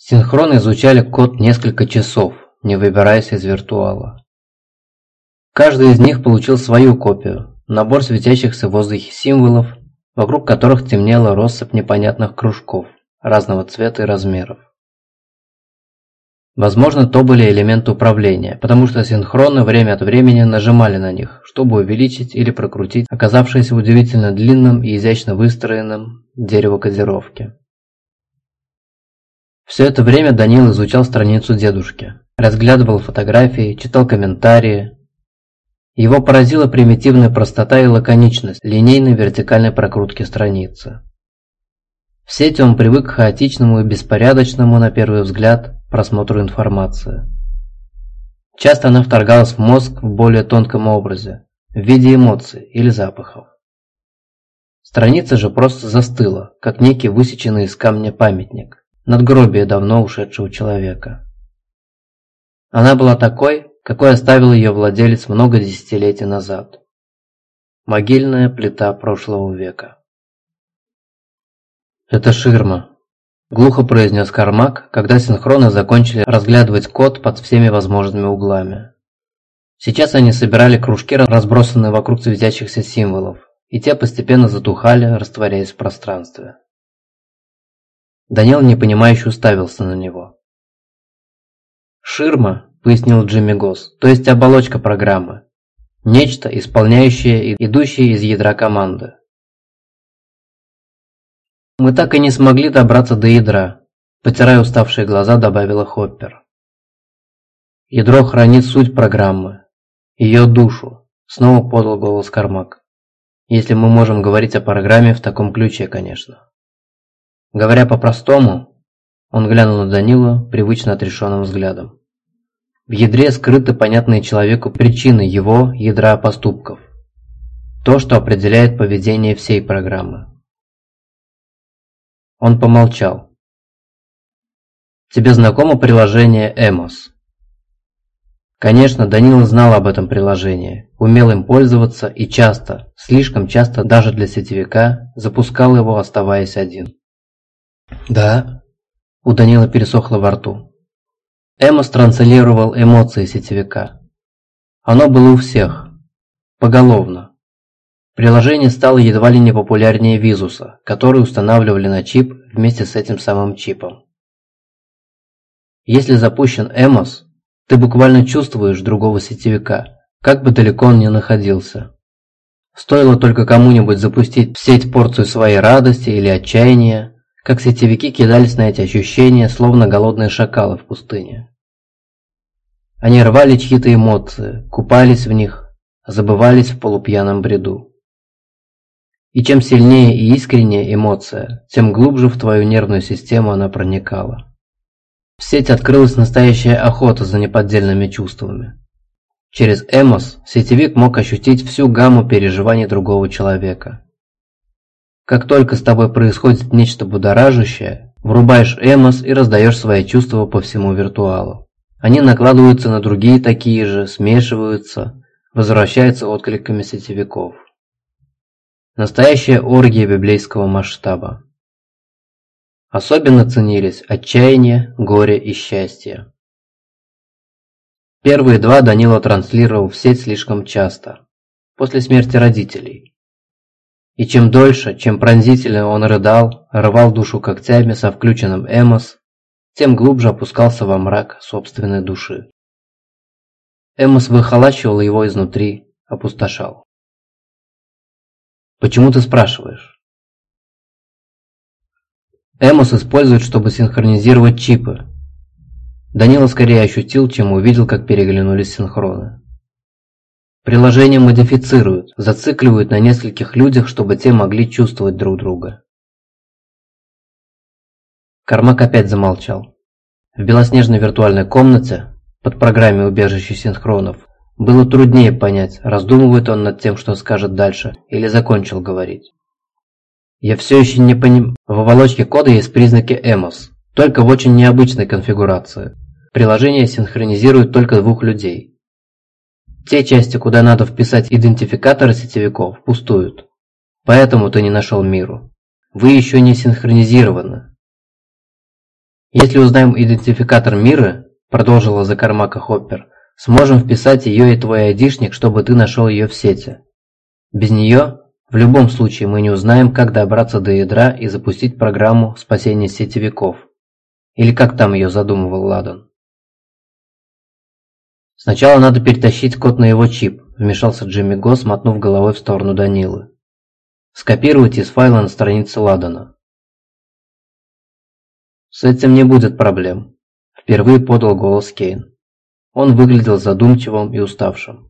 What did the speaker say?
Синхронно изучали код несколько часов, не выбираясь из виртуала. Каждый из них получил свою копию, набор светящихся в воздухе символов, вокруг которых темнела россыпь непонятных кружков разного цвета и размеров. Возможно, то были элементы управления, потому что синхронно время от времени нажимали на них, чтобы увеличить или прокрутить оказавшееся удивительно длинным и изящно выстроенным дерево кодировки. Все это время Данил изучал страницу дедушки, разглядывал фотографии, читал комментарии. Его поразила примитивная простота и лаконичность линейной вертикальной прокрутки страницы. В сети он привык к хаотичному и беспорядочному, на первый взгляд, просмотру информации. Часто она вторгалась в мозг в более тонком образе, в виде эмоций или запахов. Страница же просто застыла, как некий высеченный из камня памятник, надгробие давно ушедшего человека. Она была такой, какой оставил ее владелец много десятилетий назад. Могильная плита прошлого века. «Это ширма», – глухо произнес Кармак, когда синхронно закончили разглядывать код под всеми возможными углами. Сейчас они собирали кружки, разбросанные вокруг светящихся символов, и те постепенно затухали, растворяясь в пространстве. Данил непонимающе уставился на него. «Ширма», – пояснил Джимми Госс, – то есть оболочка программы. Нечто, исполняющее идущее из ядра команды. «Мы так и не смогли добраться до ядра», – потирая уставшие глаза, добавила Хоппер. «Ядро хранит суть программы, ее душу», – снова подал голос Кармак. «Если мы можем говорить о программе в таком ключе, конечно». Говоря по-простому, он глянул на Данила привычно отрешенным взглядом. В ядре скрыты понятные человеку причины его ядра поступков. То, что определяет поведение всей программы. Он помолчал. «Тебе знакомо приложение Эмос?» Конечно, Данила знал об этом приложении, умел им пользоваться и часто, слишком часто даже для сетевика, запускал его, оставаясь один. «Да», – у Данила пересохло во рту. Эмос транслировал эмоции сетевика. Оно было у всех, поголовно. Приложение стало едва ли не популярнее Визуса, который устанавливали на чип вместе с этим самым чипом. Если запущен Эмос, ты буквально чувствуешь другого сетевика, как бы далеко он ни находился. Стоило только кому-нибудь запустить в сеть порцию своей радости или отчаяния, как сетевики кидались на эти ощущения, словно голодные шакалы в пустыне. Они рвали чьи-то эмоции, купались в них, забывались в полупьяном бреду. И чем сильнее и искреннее эмоция, тем глубже в твою нервную систему она проникала. В сеть открылась настоящая охота за неподдельными чувствами. Через Эмос сетевик мог ощутить всю гамму переживаний другого человека. Как только с тобой происходит нечто будоражащее, врубаешь Эмос и раздаешь свои чувства по всему виртуалу. Они накладываются на другие такие же, смешиваются, возвращаются откликами сетевиков. Настоящая оргия библейского масштаба. Особенно ценились отчаяние, горе и счастье. Первые два Данила транслировал в сеть слишком часто, после смерти родителей. И чем дольше, чем пронзительно он рыдал, рвал душу когтями со включенным Эмос, тем глубже опускался во мрак собственной души. Эмос выхолачивал его изнутри, опустошал. Почему ты спрашиваешь? Эмос использует, чтобы синхронизировать чипы. Данила скорее ощутил, чем увидел, как переглянулись синхроны. Приложение модифицируют, зацикливают на нескольких людях, чтобы те могли чувствовать друг друга. Кармак опять замолчал. В белоснежной виртуальной комнате, под программой убежища синхронов, было труднее понять, раздумывает он над тем, что скажет дальше, или закончил говорить. Я все еще не понимаю. В оболочке кода есть признаки EMOS, только в очень необычной конфигурации. Приложение синхронизирует только двух людей. Те части, куда надо вписать идентификаторы сетевиков, пустуют. Поэтому ты не нашел миру. Вы еще не синхронизированы. Если узнаем идентификатор Миры, продолжила за Кармака Хоппер, сможем вписать ее и твой айдишник, чтобы ты нашел ее в сети. Без нее, в любом случае, мы не узнаем, как добраться до ядра и запустить программу спасения сетевиков. Или как там ее задумывал Ладон. Сначала надо перетащить код на его чип, вмешался Джимми Гос, мотнув головой в сторону Данилы. Скопировать из файла на странице Ладана. «С этим не будет проблем», – впервые подал голос Кейн. Он выглядел задумчивым и уставшим.